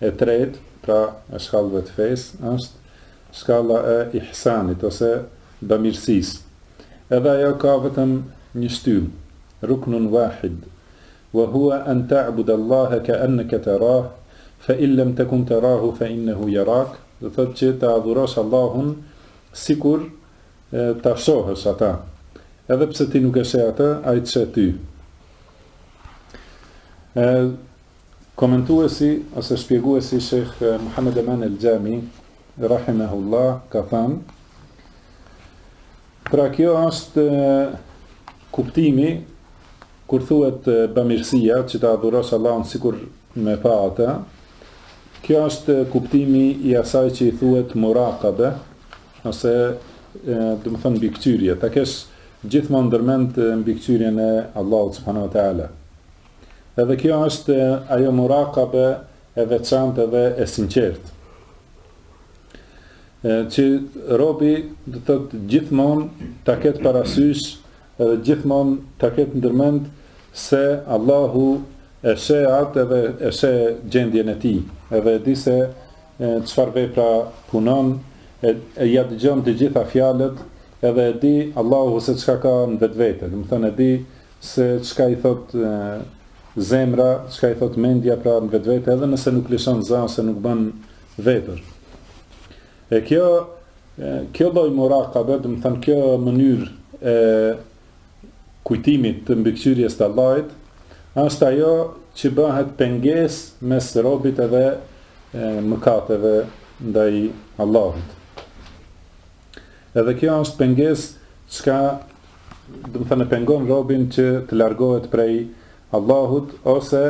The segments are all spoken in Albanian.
E tretë, pra e shkallëve të fesë, është shkalla e Ihsanit ose bamirësisë. Edhe ajo ka vetëm një shtyllë, Ruknun wahid, Wa huwa an ta'buda Allaha ka'annaka tarah, fa in lam takun tarahu fa innahu yarak, do të thotë që ta adhurosh Allahun sikur ta shohësh Atë, edhe pse ti nuk e sheh Atë, Ai të sheh ty. Komentuesi ose shpjeguesi Shejh Muhamed Eman El Xhami rahimehullah ka thënë Pra kjo është kuptimi kur thuhet bamirësia që ta adhurosh Allahun sikur me pa atë. Kjo është kuptimi i asaj që i thuhet muraqabe ose domethënë mbikëqyrje, ta kesh gjithmonë ndërmend mbikëqyrjen e Allahut subhanahu wa taala. Edhe kjo është ajo murakabe e veçantë dhe e sinqertë. Që robi do të thotë gjithmonë ta ketë parasysh edhe gjithmonë ta ketë ndërmend se Allahu e sheh atë edhe e sheh gjendjen e tij, edhe e di se çfarë vepra punon, e, e ia dëgjon të gjitha fjalët, edhe e di Allahu se çka ka në vetvete, domethënë e di se çka i thotë zemra, çka i thotë mendja pra në vetvete, edhe nëse nuk lëshon zë ose nuk bën vepër. E kjo kjo lloj muraqabe, domethënë kjo mënyrë e kujtimit të mbikëqyrjes të Allahit, është ajo që bëhet pengesë mes robit edhe mëkateve ndaj Allahut. Edhe kjo është pengesë çka domethënë pengon robin që të largohet prej Allahut ose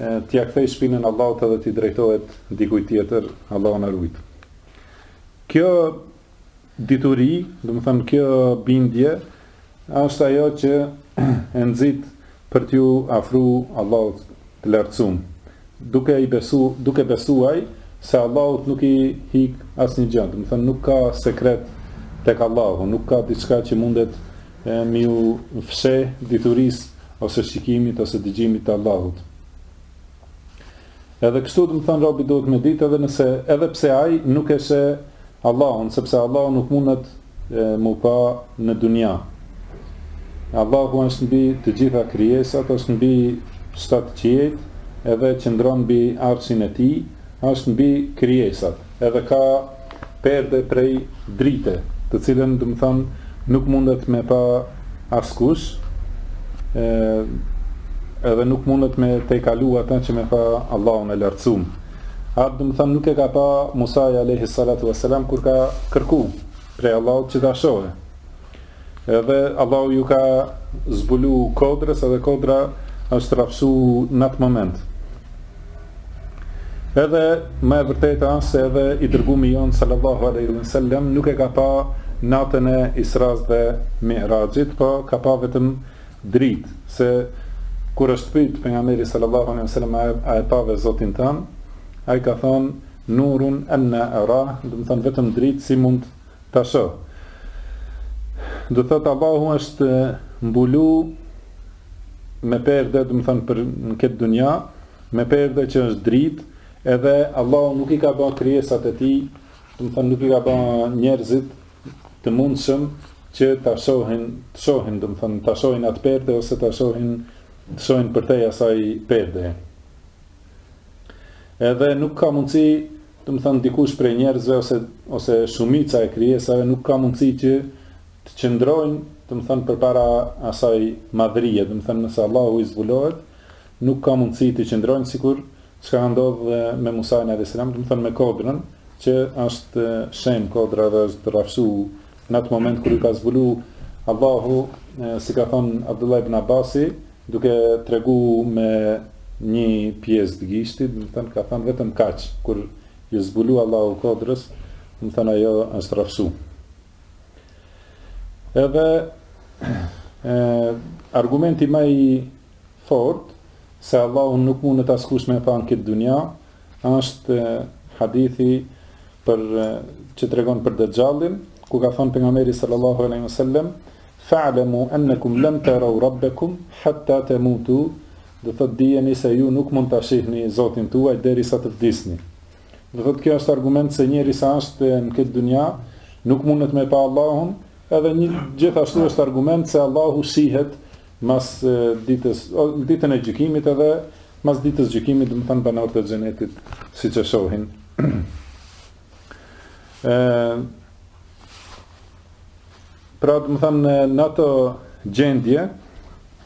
t'ia kthejë shpinën Allahut edhe t'i drejtohet dikujt tjetër, Allahu na ruajt. Kjo dituri, domethënë kjo bindje Është ajo që e nxit për t'ju afru Allahut të lartësum, duke i besu, duke besuaj se Allahut nuk i hik asnjë gjë, domethonë nuk ka sekret tek Allahu, nuk ka diçka që mundet me ju fsheh diturisë ose shikimit ose dëgjimit të Allahut. Edhe kështu domethonë robi duhet me ditë edhe nëse edhe pse ai nuk e sheh Allahun, sepse Allahu nuk mundet mu pa në dunja. Allahu është mbi të gjitha krijesat, është mbi shtatë qiejt, edhe qëndron mbi arshin e tij, është mbi krijesat. edhe ka perde prej drite, të cilën, do të thon, nuk mundet me pa askush, ë edhe nuk mundet me tejkalu atë që me pa Allahun e lartësum. Atë domethanë nuk e ka pa Musai alayhi salatu wasalam kur ka kërku prej Allahut që ta shohë. Edhe Allahu ju ka zbulu kodrës edhe kodra është rafsu në atë moment. Edhe më e vërteta se edhe i dërgumi jonë sallallahu aleyhi wa sallam nuk e ka pa natën e isras dhe mi'rajit, po ka pa vetëm drit, se kur është pyt pejgamberi sallallahu aleyhi wa sallam a e pave zotin tand, ai ka thonë nurun enna erah, domethonë vetëm drit si mund të Ta shoh, do thotë Allahu është mbulu me perde, domethonë për në këtë dunja, me perde që është dritë, edhe Allahu nuk i ka bën krijesat e tij, domethonë nuk i ka bën njerëzit të mundshëm që ta shohin, të shohin, domethonë ta shohin atë perde ose ta shohin, të shohin përtej asaj perde. Edhe nuk ka mundësi, domethënë, dikush prej njerëzve ose, ose shumica e krijesave nuk ka mundësi që të qëndrojnë, domethënë, përpara asaj madhërie, domethënë, nëse Allahu i zbulohet, nuk ka mundësi të qëndrojnë, sikur që ka ndodhë me Musajnë alejhi selam, domethënë, me kodrën, që është shem kodra dhe është rafshu në atë moment kur i ka zbulu Allahu, si ka thonë Abdullah ibn Abasi, Duke tregu me nji pjes të gishtit, domethënë ka thënë vetëm kaq, kur ju zbulu Allahu kodrës, domethënë ajo është rrafshu. Edhe e, argumenti më i fort se Allahu nuk mundet askush me pa në këtë dunja, është hadithi për që tregon për Dexhallin, ku ka thënë pejgamberi sallallahu alaihi wasallam, Fa'lamu annakum lam taraw rabbakum hatta tamutu, do thotë dijeni se ju nuk mund ta shihni Zotin tuaj derisa të vdisni. Do thotë kjo është argument se njeri sa është në këtë dynja nuk mundet me pa Allahun, edhe gjithashtu është argument se Allahu shihet mas ditës ditën e gjykimit edhe mas ditës gjykimit, domethonë banorët e xhenetit siç e shohin. E, pra domethënë në ato gjendje,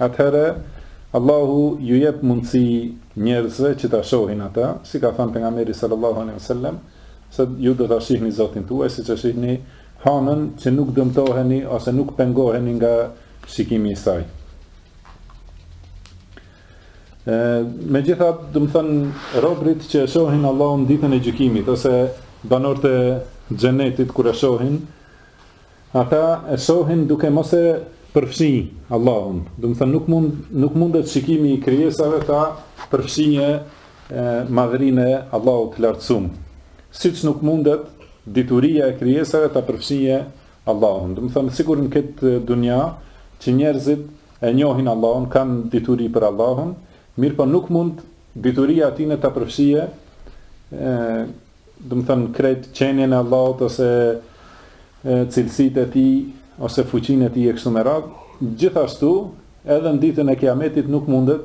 atëherë Allahu ju jep mundësi njerëzve që ta shohin atë, si ka thënë pejgamberi sallallahu alejhi wasallam, se ju do ta shihni Zotin tuaj siç e shihni hanën që nuk dëmtoheni ose nuk pengoheni nga shikimi i saj. Megjithatë domethënë robrit që e shohin Allahun në ditën e gjykimit, ose banorët e xhenetit kur e shohin, ata e shohin duke mos e përfshi Allahun. Domethënë nuk mund nuk mundet shikimi i krijesave ta përfshijë madhërinë e Allahut të lartësuar. Siç nuk mundet dituria e krijesave ta përfshijë Allahun. Domethënë sikur në këtë dynja që njerëzit e njohin Allahun, kanë dituri për Allahun, mirëpo nuk mund dituria e tyre ta përfshijë, ë, domethënë krejt qenien e Allahut ose cilësitë e tij ose fuqinë e tij e kështu me radhë. Gjithashtu, edhe në ditën e Kiametit nuk mundet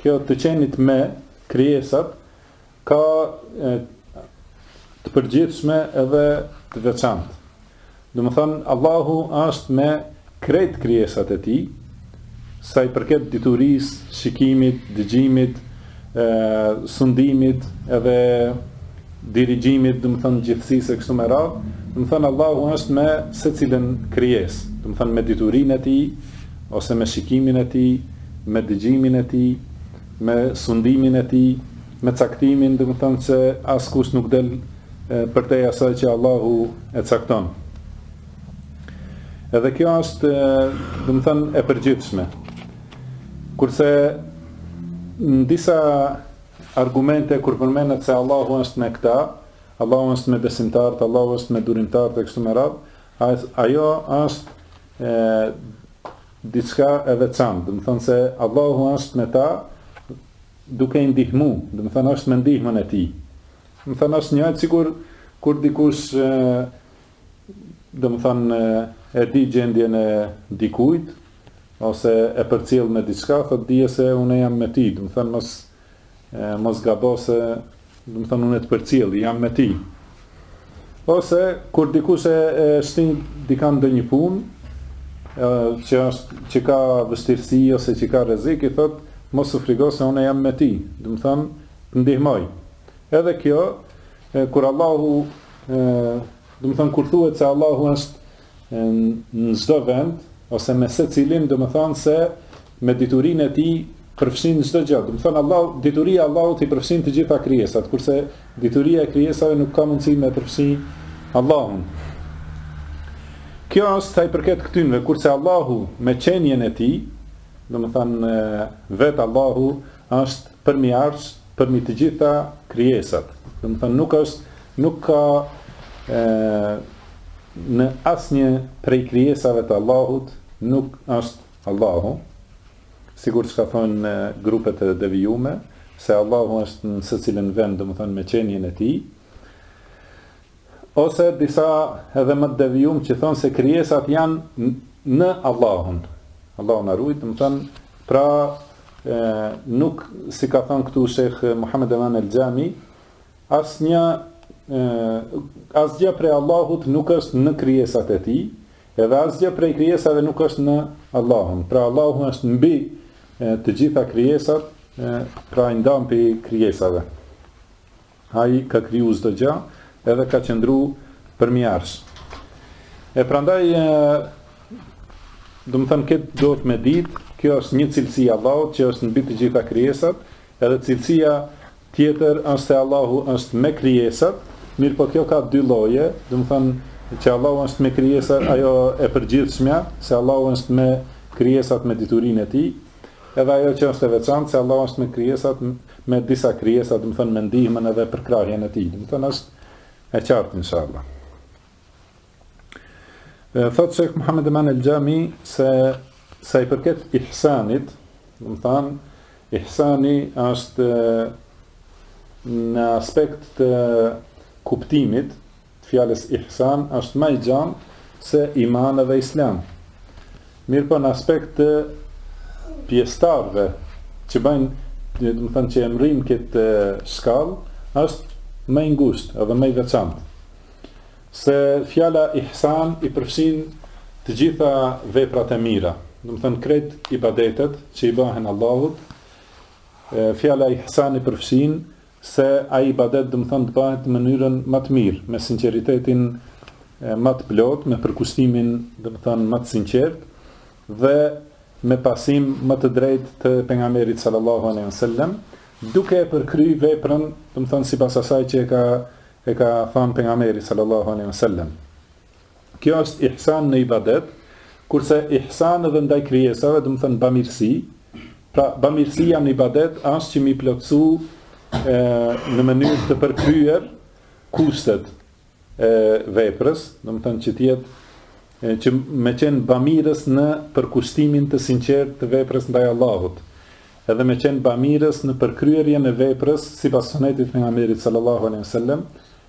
kjo të qenit me krijesat ka e, të përgjithshme edhe të veçantë. Domethënë, Allahu është me krejt krijesat e tij, sa i përket diturisë, shikimit, dëgjimit, e, sundimit, edhe dirigjimit, domethënë, gjithësisë e kështu me radhë, domethënë, Allahu është me secilën krijesë, domethënë, me diturinë e tij, ose me shikimin e tij, me dëgjimin e tij, me sundimin e tij, me caktimin, domethënë se askush nuk del përtej asaj që Allahu e cakton. Edhe kjo është, domethënë e përgjithshme. Kurse në disa argumente kur përmendet se Allahu është me këta, Allahu është me besimtarët, Allahu është me durimtarët e kështu me radhë, Ajo është e, diçka e veçantë, domethënë se Allahu është me ta duke i ndihmu, domethënë është me ndihmën e tij. Domethënë është njëjtë sikur, kur dikush, domethënë, e di gjendjen e dikujt, ose e përcjell me diçka, thotë dije se unë jam me ty, domethënë mos, e, mos gabo se, domethënë, unë e të përcjelli, jam me ty. Ose, kur dikush e, e shtin dikan ndonjë punë, e, që, është, që ka vështirësi, ose që ka rrezik, i thotë, mos u frigo se unë e jam me ty, domethënë, të ndihmoj. Edhe kjo, e, kur Allahu, e, domethënë, kur thuhet se Allahu është në çdo vend ose me secilin, domethënë se me diturinë e tij përfshin çdo gjë. Domethënë Allah, dituria e Allahut i përfshin të gjitha krijesat, kurse dituria e krijesave nuk ka mundësi me përfshi Allahun. Kjo është sa i përket këtynve, kurse Allahu me qenien e tij, domethënë vetë Allahu është përmbi arsh, përmbi të gjitha krijesat. Domethënë, nuk është, nuk ka e, në asnjë prej krijesave të Allahut, nuk është Allahu, sikur çka thonë grupet e devijume, se Allahu është në secilin vend, domethënë, me qenjën e tij, ose disa edhe më të devijum që thonë se krijesat janë në Allahun Allahu na rujt domethënë pra e, nuk si ka thonë këtu sheh Muhammed Eman el-Xhami asnjë asgjë prej Allahut nuk është në krijesat e tij edhe asgjë prej krijesave nuk është në Allahun pra Allahu është mbi të gjitha krijesat pra i ndamë prej krijesave Ai ka kriju çdo gjë edhe ka qëndru përmbi arsh. E prandaj domethënë këtë do të me ditë, kjo është një cilësi e Allahut që është mbi të gjitha krijesat, edhe cilësia tjetër është se Allahu është me krijesat, mirëpo kjo ka dy lloje, domethënë që Allahu është me krijesat, ajo e përgjithshmja, se Allahu është me krijesat me diturinë e tij, Edhe ajo që është e veçantë se Allahu është me krijesat me disa krijesa, domethënë me ndihmën edhe përkrahjen e tij. Domethënë është e qartë inshallah. Thotë sheh Muhammed Eman el-Xhami se sa i përket ihsanit, domethënë ihsani është në aspekt të kuptimit, të fjalës ihsan është ma i gjanë se iman edhe islam. Mirëpo në aspekt të pjesëtarëve që bëjnë, domethënë që e mrrijnë këtë shkallë, është ma i ngushtë edhe ma i veçantë. Se fjala ihsan i përfshin të gjitha veprat e mira, domethënë krejt ibadetet që i bëhen Allahut, fjala ihsan i përfshin Se ai ibadet domethënë të bahet në mënyrën ma të mirë, me sinqeritetin ma të plotë, me përkushtimin domethënë ma të sinqertë dhe me pasim më të drejtë të pejgamberit sallallahu alejhi ve sellem, duke e përkry veprën, domethënë sipas asaj që e ka e ka thënë pejgamberi sallallahu alejhi ve sellem. Kjo është ihsan në ibadet, kurse ihsan edhe ndaj krijesave, domethënë bamirësi. Pra bamirësia në ibadet është që me i plotësu e, në mënyrë të përkryer kushtet e veprës, domethënë që të jetë që me qenë bamirës në përkushtimin të sinqertë të veprës ndaj Allahut, edhe me qenë bamirës në përkryerjen e veprës sipas sunetit pejgamberit sallallahu alaihi sallam,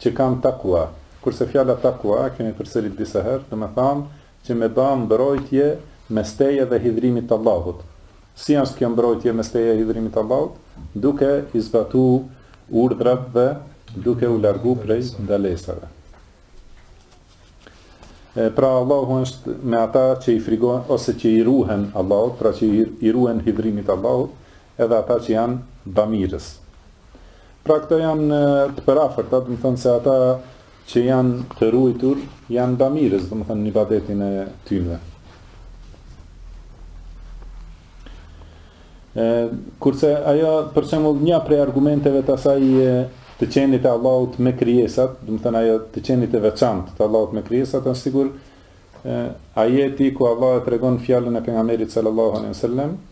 që kanë takva, kurse fjala takva e kemi përsërit disa herë, do me thanë që me ba mbrojtje mes teje dhe hidhrimit t'Allahut. Si është kjo mbrojtje mes teje e hidhrimit t'Allahut? Duke i zbatu urdhrat dhe duke u largu prej ndalesave. E, pra Allahu është me ata që i frigohen ose që i ruhen Allahut, pra që i, i ruhen hidhrimit t'Allahut, edhe ata që janë bamirës. Pra këto janë të përafërta, domethënë se ata që janë të ruitur, janë bamirës, domethënë në ibadetin e tyne. Kurse ajo për shembull një prej argumenteve të asaj të qenët e Allahut me krijesat, domethënë ajo të qenët e veçantë të Allahut me krijesat, është sikur ajeti ku Allahu e tregon fjalën e pejgamberit sallallahu alaihi wasallam,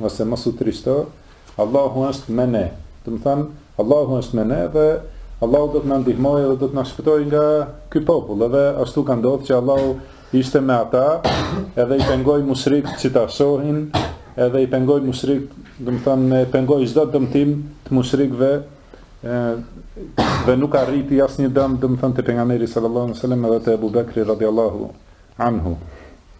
Ose mos u trishto, Allahu është me ne. Domethënë, Allahu është me ne dhe Allahu do të na ndihmojë dhe do të na shpëtojë nga ky popull. Edhe ashtu ka ndodhur që Allahu ishte me ata, edhe i pengoi mushrikët që ta shohin, edhe i pengoi mushrikët, domethënë, e pengoi çdo dëmtim të mushrikëve dhe nuk arriti asnjë dëm, domethënë, te pejgamberi sallallahu alaihi wasallam edhe te Ebu Bekri radiallahu anhu.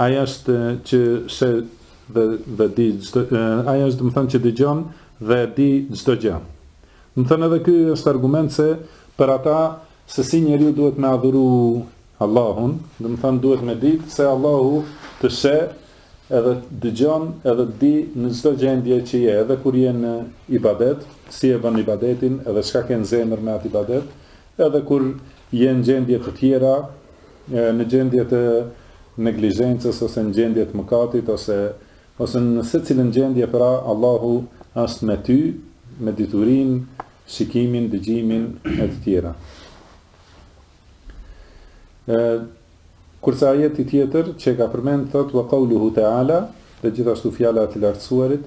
Ai është që sheh dhe dhe di çdo ai është domethënë që dëgjon dhe e di çdo gjë. Domethënë edhe ky është argument se për ata se si njeriu duhet me adhuru Allahun, domethënë duhet me ditë se Allahu të sheh edhe të dëgjon edhe të di në çdo gjendje që je, edhe kur je në ibadet, si e bën ibadetin edhe çka ke në zemër me atë ibadet, Edhe kur je në gjendje të tjera, në gjendje të neglizhencës ose në gjendje të mëkatit ose ose në secilën gjendje pra Allahu është me ty, me diturinë, shikimin, dëgjimin e të tjera. Ë kurse ajeti tjetër që ka përmend thotë wa qawluhu ta'ala, dhe gjithashtu fjala e të lartësuarit,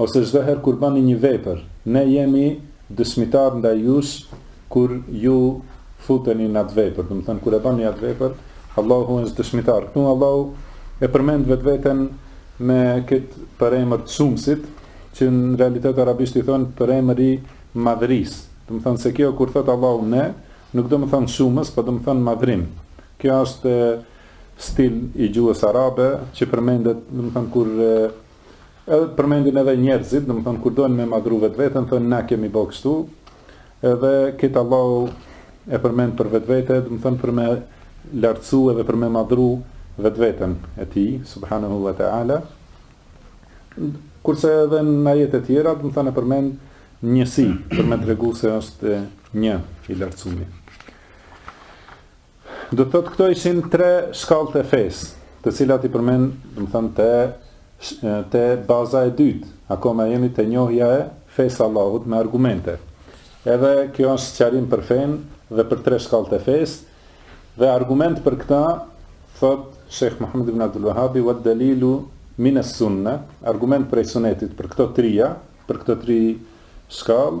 ose çdo herë kur bëni një vepër, ne jemi dëshmitarë ndaj jush kur ju futeni në atë vepër, domethënë kur e bëni atë vepër, Allahu është dëshmitar. Këtu Allahu e përmend vetveten me këtë përemër të shumësit, që në realitet arabisht i thonë përemër i madhërisë. Domethënë se kjo kur thot Allahu ne, nuk do me thënë shumës, por do me thënë madhrim. Kjo është stil i gjuhës arabe që përmendet, domethënë kur Edhe përmendin edhe njerëzit, domethënë kur doin me madhru vetveten, thonë na kemi bërë kështu. Edhe këtë Allahu e përmend për vetvete, domethënë për me lartësu edhe për me madhru vetveten e tij, subhanahu wa taala. Kurse edhe në ajete tjera, domethënë e përmend në njëjës për me tregu se është një i lartësumi. Do të thotë këto ishin tre shkallët e fesë, të cilat i përmend, domethënë te te baza e dytë, akoma jemi te njohja e fesë së Allahut me argumente. Edhe kjo është sqarim për fenë dhe për tre shkallët e fesë dhe argument për këto thotë Sheikh Muhammed ibn Abdul Wahhab wa dalilu min as-sunna, argument prej sunetit për këto trija, për këto tri shkallë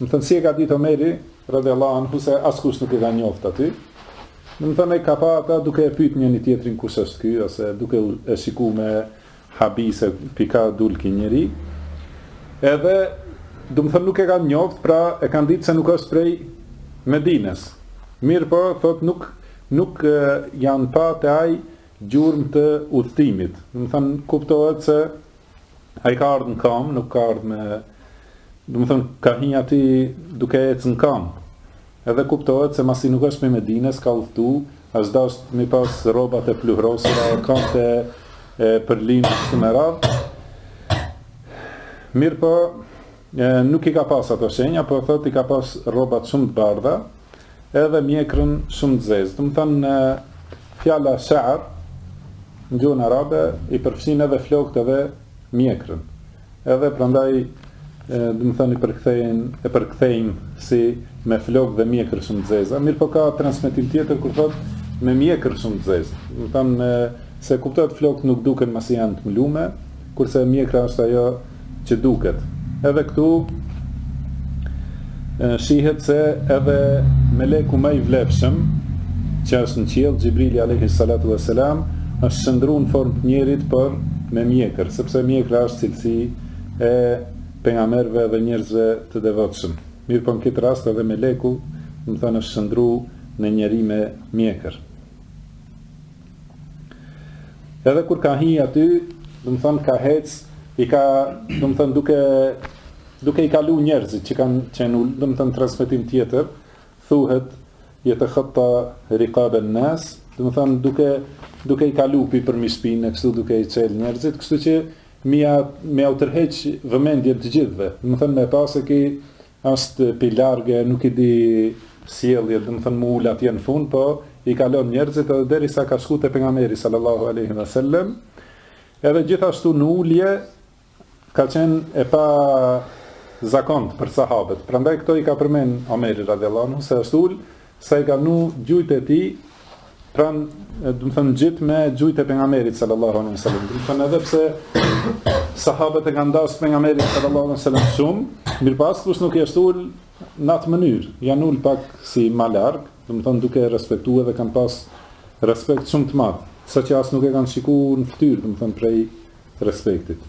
Domethënë si e ka ditë Omeri, radijallahu anhu, se askush nuk e ka njoftë aty. Domethënë i ka pa ata duke e pytë njëri-tjetrin kush është ky, ose duke e shiku me habi se pi ka dul ky njeri. Edhe, domethënë nuk e kanë njoftë, pra e kanë ditë se nuk është prej Medines. Mirëpo, thotë nuk, nuk janë pa te ai gjurmë të udhëtimit. Domethënë kuptohet se Ai ka ardhë në kam, nuk ka ardhë me... Domethënë, ka hi aty duke ecë në kam. Edhe kuptohet se masi nuk është prej Medines, ka udhëtu, është dasht mi pas rrobat e pluhrosura, e kamtë e përlime, kështu me radhë. Mirëpo, nuk i ka pas ato shenja, po thotë i ka pas rrobat shumë të bardha, Edhe mjekrën shumë të zezë. Domethënë fjala sha'r në gjuhën arabe i përfshin edhe flokët edhe mjekrën. Edhe prandaj domethënë i përkthejnë e përkthejnë si me flokë dhe mjekrë shumë të zeza. Mirëpo ka transmetim tjetër kur thotë me mjekrë shumë të zezë. Domethënë se kuptohet flokët nuk duken masi janë të mlume, kurse mjekra është ajo që duket. Edhe këtu shihet se edhe meleku ma i vlefshëm që është në qiell, Xhibrili alayhi salatu vesselam, është shndërru në formë të njerit por me mjekër, sepse mjekra është cilësi e pejgamberëve dhe njerëzve të devotshëm. Mirëpo në këtë rast edhe meleku, domethënë është shndërru në njeri me mjekër. Edhe kur ka hi aty, domethënë ka hec, i ka, domethënë duke duke i kalu njerëzit që kanë qenë, domethënë transmetim tjetër, thuhet jetekhatta riqab an nas, domethënë duke duke i kalu pi përmi shpine, kështu duke i çel njerëzit, kështu që mi ja me u tërheq vëmendjen të gjithëve. Domethënë me pa se ky Është pi largë nuk i di sjelljet domethënë mu ul atje në fund po i kalon njerëzit edhe deri sa ka shku te pejgamberi sallallahu alejhi dhe sellem edhe gjithashtu në ulje ka qenë e pazakontë për sahabët prandaj këto i ka përmend Omeri radhiyallahu anhu se është ul sa i ka vnu gjujt e tij pranë domethënë ngjit me gjujt e pejgamberit sallallahu alaihi wasallam domethënë edhe pse sahabët e kanë dashur pejgamberin sallallahu alaihi wasallam shumë mirëpo askush nuk i është ul në atë mënyrë janë ul pak si më larg domethënë duke respektuar dhe kanë pas respekt shumë të madh saqë as nuk e kanë shikuar në fytyrë domethënë prej respektit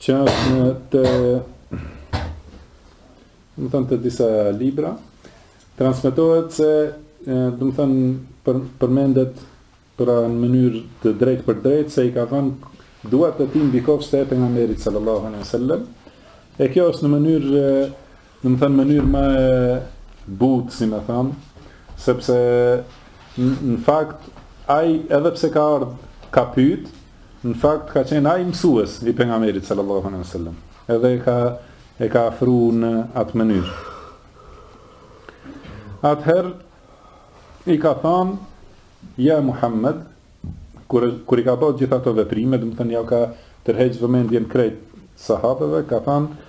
Që është në te... Domethënë te disa libra, transmetohet se, domethënë, për, përmendet pra në mënyrë të drejtpërdrejtë, se i ka vënë duart e tij mbi kofshët e pejgamberit sallallahu alejhi ve sellem, e kjo është në mënyrë Domethënë mënyrë më e butë, si me thënë, sepse në fakt ai edhe pse ka ardh ka pyet, në fakt ka qenë ai mësues i pejgamberit sallallahu alaihi wasallam. Edhe ka e ka afruar në atë mënyrë. Atëherë i ka thënë ja Muhammed kur kur i ka bërë gjithë ato veprime, domethënë ia ka tërheq vëmendjen krejt sahabeve, ka thënë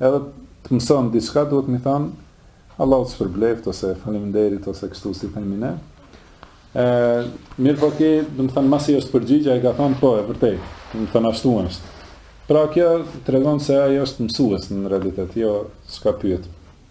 Edhe të mëson diçka duhet m'i than Allahu të shpërbleft ose faleminderit ose kështu si themi ne. Ë mirëpo ky, domethënë masi është përgjigj ai ka thënë po e vërtetë. Domethënë ashtu është. Pra kjo tregon se ai është mësues në realitet, jo çka pyet.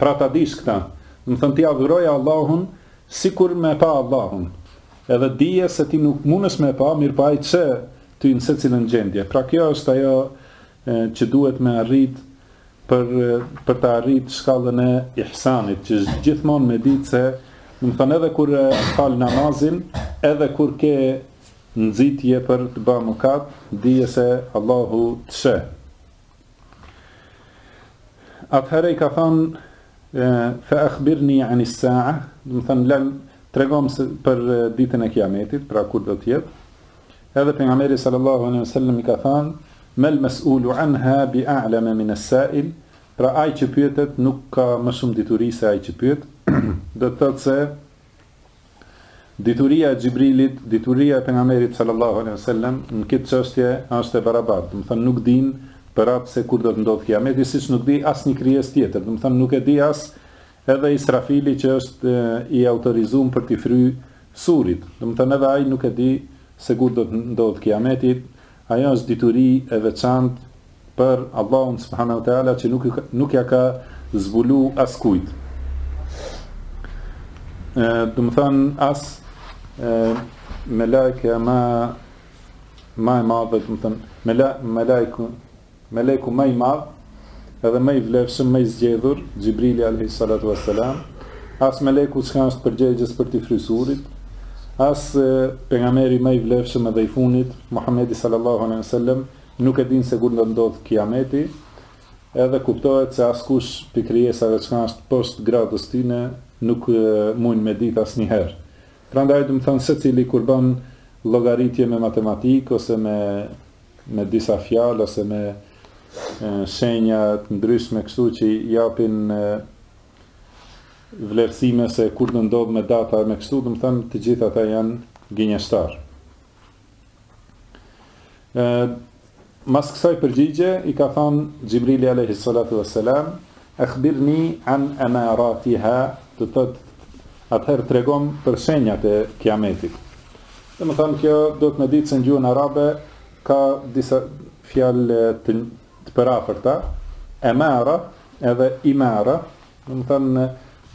Pra ta dish këtë, domethënë ti adhuroje Allahun sikur me pa Allahun, edhe dije se ti nuk mundesh me pa, mirëpo ai t'sheh ty në secilën gjendje. Pra kjo është ajo që duhet me arrit për për të arrit shkallën e ihsanit, që gjithmonë me ditë se domethënë edhe kur fal namazin, edhe kur ke nxitje për të bërë mëkat, dije se Allahu të sheh. Atëherë i ka thënë fa akhbirni an as-sa'a, domethënë më tregom për ditën e Kiametit, pra kur do të jetë. Edhe pejgamberi sallallahu alaihi wasallam i ka thënë mal mas'ulu anha bi a'lam min as-sa'il, pra ai që pyetet nuk ka më shumë dituri se ai që pyet. do të thotë se Dituria e Xhibrilit, dituria e Pejgamberit sallallahu alejhi ve sellem në këtë çështje është e barabartë, domethënë nuk dinë për atë se kur do të ndodhë Kiameti, siç nuk di asnjë krijesë tjetër, domethënë nuk e di as edhe Israfili që është i autorizum për t'i fry surit, domethënë edhe ai nuk e di se kur do të ndodhë Kiameti, Ajo është dituri e veçantë për Allahun subhanahu wa taala që nuk nuk ja ka zbulu askujt. Ë, domethon as ë melaike ma ma e madhe, domethon mela melaik Meleku ma i madh, edhe më i vlefshëm, më i zgjedhur, Xhibrili alejhi salatu was selam, as meleku çka është përgjegjës për t'i fry surit, as pejgamberi më i vlefshëm edhe i fundit, Muhamedi sallallahu alejhi ve sellem, nuk e dinë se kur do të ndodhë kiameti, edhe kuptohet se askush pi krijesave çka është poshtë gradës tyne nuk mund me ditë asnjëherë. Prandaj domethonë secili kur bën llogaritje me matematikë ose me me disa fjalë ose me shenja të ndryshme kështu që japin vlerësime se kur do ndodh me data me kështu, domethon të gjitha ata janë gënjeshtar. Ë mas kësaj përgjigje i ka thon Xhibrili alayhi salatu vesselam, "Akhbirni an amaratiha", do të thotë atëherë tregom për shenjat e kiametit. Domethënë kjo duhet me ditë se në gjuhën arabe ka disa fjalë të, të përafërta, emara edhe imara, domethënë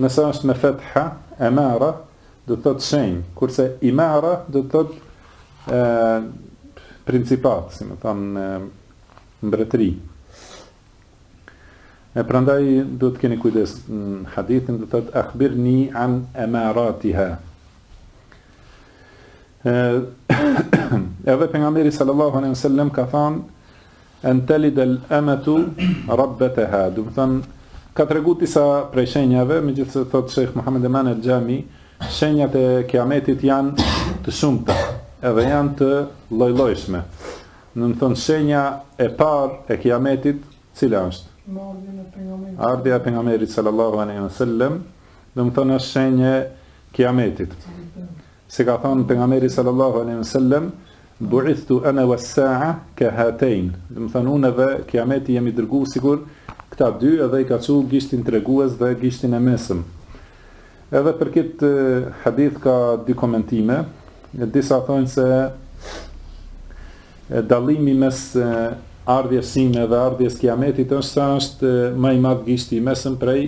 nëse është me fetha, emara do të thotë shenjë, kurse imara do të thotë ë principat, si me thon mbretëri. E prandaj duhet të keni kujdes në hadith kur thotë akhbirni an amaratiha. Edhe pejgamberi sallallahu alaihi wasallam ka thënë an talid al amatu rabbataha. Domethonë ka treguar disa prej shenjave, megjithëse thotë Sheikh Muhammed Aman al Jami, shenjat e kiametit janë të shumta, edhe janë të lloj-llojshme. Domethonë shenja e parë e Kijametit cila është? Ardhja e Pejgamberit sallallahu alaihi wasallam, domethënë është shenjë e Kijametit. Se ka thënë Pejgamberi sallallahu alaihi wasallam, "Bu'ithtu ana was-sa'a ka hatayn." Domethënë unë dhe Kijameti jemi dërguar sikur këta dy edhe i ka çu gishtin tregues dhe gishtin e mesëm. Edhe për këtë hadith ka dy komentime, disa thonë se dallimi mes ardhjes sime dhe ardhjes kiametit është sa është ma i madh gishti i mesëm prej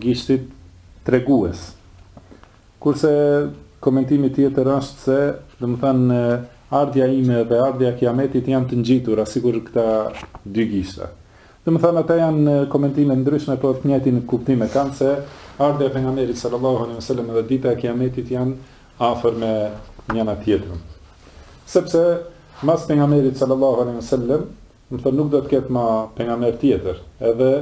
gishtit tregues. Kurse komentimi tjetër është se, domethënë, ardhja ime dhe ardhja kiametit janë të ngjitura, sikur këta dy gishta. Domethënë ata janë komentime ndryshme po të njëjtin kuptim e kanë se ardhja e pejgamberit sallallahu alejhi ve selem dhe dita e kijametit janë afër me njana-tjetrën. Sepse mas pejgamberit sallallahu alejhi ve selem, domethënë nuk do të ketë ma pejgamber tjetër, edhe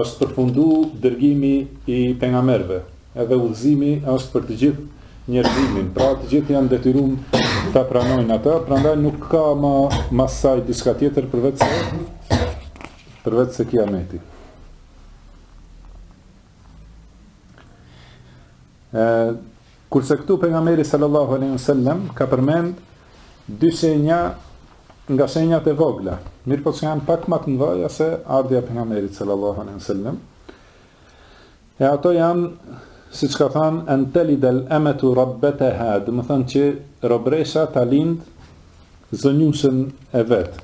është përfundu dërgimi i pejgamberëve, Edhe udhëzimi është për të gjithë njerëzimin, pra të gjithë janë detyrum ta pranojnë atë, prandaj nuk ka më mas saj diçka tjetër përveç se përveç se kiameti. Ë kurse këtu pejgamberi sallallahu alaihi wasallam ka përmend dy shenja nga shenjat e vogla, mirëpo që janë pak ma të mëdha se ardhja e pejgamberit sallallahu alaihi wasallam. E ato janë, siç ka thënë, an talid al amatu rabbataha, domethënë që robresha ta lind zonjushën e vet.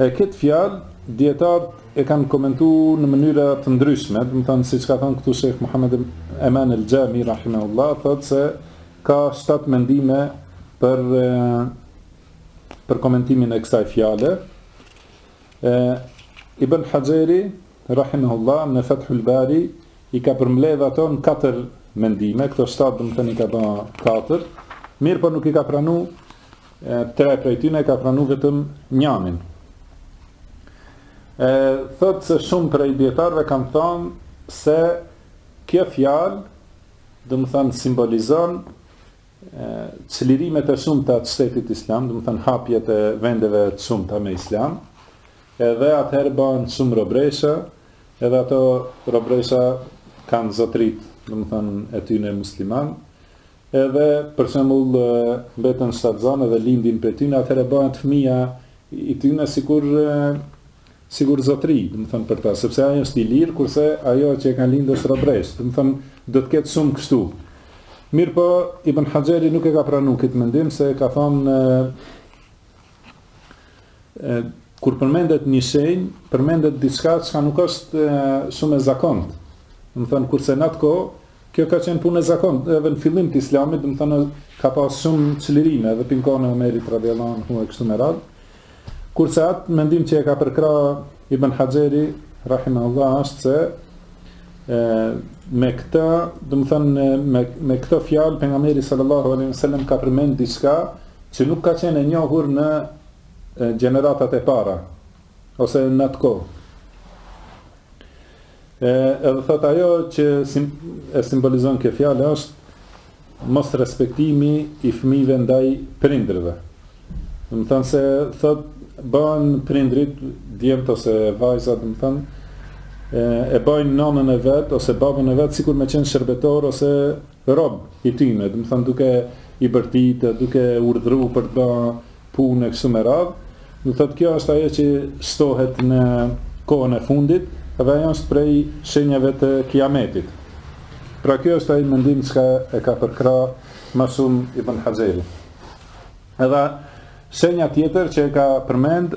E këtë fjalë dijetarët e kanë komentu në mënyra të ndryshme, domethënë siç ka thënë këtu Shejh Muhammed Eman El Xhami rahimahullah, thotë se ka shtatë mendime për për komentimin e kësaj fjale. E, Ibn Haxheri, Rahimehullah, në Fethul Bari, i ka përmledh ato në katër mendime, këto shtatë domethënë i ka ba katër, mirëpo nuk i ka pranu e, tre prej tyne, ka pranu vetëm njanin. E, thotë se shumë prej dijetarëve kanë thanë se kjo fjalë, domethanë simbolizon Çlirimet e shumta të shtetit islam, domethënë hapjet e vendeve të shumta me islam, edhe atëherë bahen shumë robresha, edhe ato robresha kanë zotërit, domethënë e tyne muslimanë, edhe për shembull mbeten shtatzënë dhe lindin prej tyne, atëherë bahen fëmija i tyne sikur Sikur zotëri, domethënë për ta, sepse ai është i lirë, kurse ajo që e ka lindë është robreshë, domethënë do të ketë shumë kështu. Mirëpo Ibn Haxheri nuk e ka pranu këtë mendim se ka thënë kur përmendet një shenjë, përmendet diçka që nuk është shumë e zakontë. Domethënë kurse në atë kohë kjo ka qenë punë e zakontë, edhe në fillim të islamit, domethënë, ka pas shumë çlirime, edhe në kohën e Omerit, radijallahu anhu, e kështu me radhë, Kurse atë mendim që e ka përkrahë Ibn Haxheri rahimahullah është se e, me këtë, domethënë me me këto fjalë pejgamberi sallallahu alaihi wasallam ka përmend diçka që nuk ka qenë e njohur në gjeneratat e para ose në atë kohë. E, edhe thot ajo që sim, e simbolizon kjo fjalë është mos respektimi i fëmijëve ndaj prindërve. Domethënë se thot bën prindrit djemt ose vajzat, domethënë e bëjnë nonën e vet ose babën e vet sikur me qenë shërbetor ose rob i tyne, domethënë duke i bërtitë, duke urdhëruar për të bërë punë e kështu me radhë, dhe thotë kjo është ajo që shtohet në kohën e fundit dhe ajo është prej shenjave të kiametit. Pra kjo është ai mendim që e ka përkra më shumë Ibn Haxheri. Edhe shenja tjetër që e ka përmend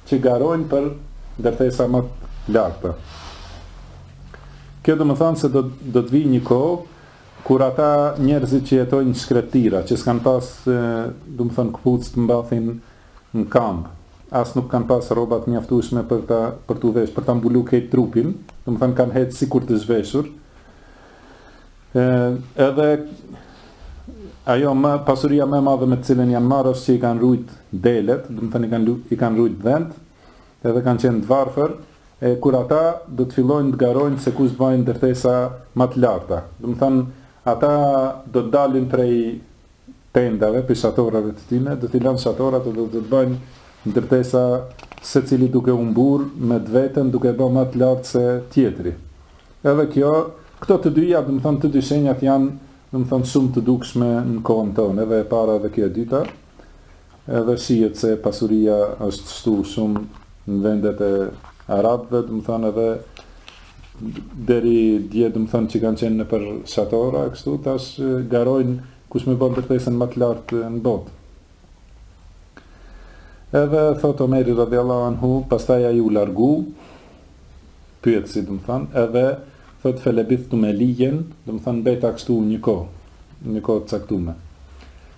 që garojnë për ndërtesa më të larta. Kjo domethënë se do do të vijë një kohë kur ata njerëzit që jetojnë në shkretira, që s'kan pas, domethënë këpucë të mbathin në kamb, as nuk kanë pas rroba të mjaftueshme për ta për t'u vesh, për ta mbuluar krejt trupin, domethënë kanë hecë sikur të zhveshur. E, edhe ajo më pasuria më e madhe me të cilën janë marrë është që i kanë rujt delet, domethënë i kanë i kanë rujt dhent, edhe kanë qenë të varfër, e kur ata do të fillojnë të garojnë se kush bën ndërtesa më të larta. Domethënë ata do të dalin prej tendave, prej shatorave të tyre, do t'i lënë shatorat dhe do të bëjnë ndërtesa secili duke u mburr me të veten, duke bërë më të lartë se tjetri. Edhe kjo, këto të dyja, domethënë të dy shenjat janë, domethënë shumë të dukshme në kohën tonë, edhe e para edhe kjo e dyta. Edhe shihet se pasuria është shtu shumë në vendet e arabëve, domethënë edhe deri dje domethënë që kanë qenë nëpër shatora, kështu tash garojnë kush me bë ndërtesën më të lartë në botë. Edhe thot Omeri radhiyallahu anhu, pastaj ai u largu, pyetësi domethënë, edhe thot felebithtu melijen, domethënë mbeta kështu një kohë, një kohë të caktume.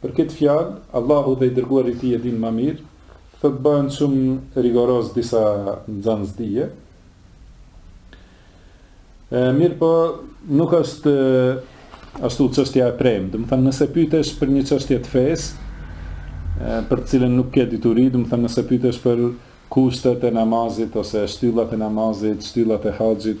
Për këtë fjalë, Allahu dhe i dërguari i tij e dinë më mirë, thotë bëhen shumë rigoroz disa nxënës dije. E mirëpo nuk është ashtu çështja e preme, domethënë nëse pyetesh për një çështje të fesë, për të cilën nuk ke dituri, domethënë nëse pyetesh për kushtet e namazit ose shtyllat e namazit, shtyllat e haxhit,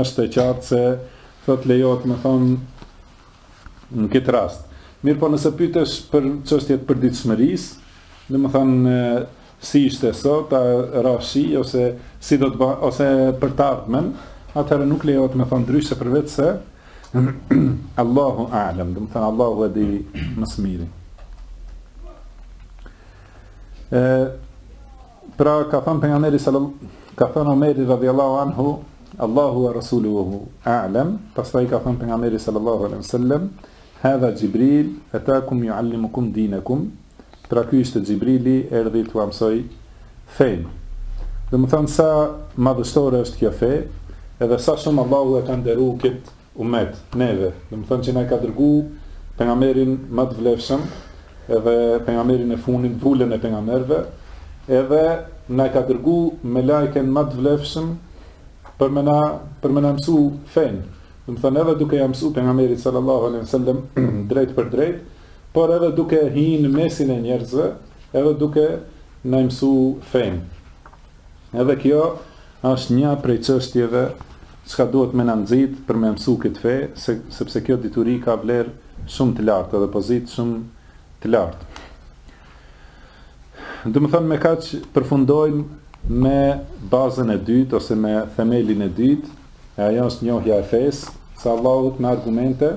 është e qartë se thot lejohet me thonë në këtë rast. Mirëpo nëse pytesh për çështjet e përditshmërisë, domethënë si ishte sot, a ra shi, ose si do të ba, ose për të ardhmen, atëherë nuk lejohet me thonë ndryshe përveç se Allahu a'lem, domethënë Allahu e di më së miri. E, Pra ka thënë pejgamberi sallallahu ka thënë Omeri radhiyallahu anhu Allahu wa rasuluhu a'lam pastaj ka thënë pejgamberi sallallahu alaihi wasallam hadha jibril atakum yuallimukum dinakum pra ky ishte xhibrili erdhi t'ua mësoj fenë domethënë sa madhështore është kjo fe edhe sa shumë Allahu e ka nderuar këtë Ummet, neve, domethënë që na e ka dërgu pejgamberin më të vlefshëm, edhe pejgamberin e fundit, vulën e pejgamberëve, edhe na e ka dërgu melaqen më të vlefshëm për me na për me na mësu fenë. Domethënë edhe duke ia mësu pejgamberit sallallahu alaihi wasallam drejtpërdrejt, por edhe duke hi në mesin e njerëzve, edhe duke na mësu fenë. Edhe kjo është një prej çështjeve çka duhet me na nxit për me mësu këtë fe, se, sepse kjo dituri ka vlerë shumë të lartë dhe pozitë shumë të lartë. Domethënë me kaq përfundojmë me bazën e dytë ose me themelin e dytë, e ajo është njohja e fesë së Allahut me argumente,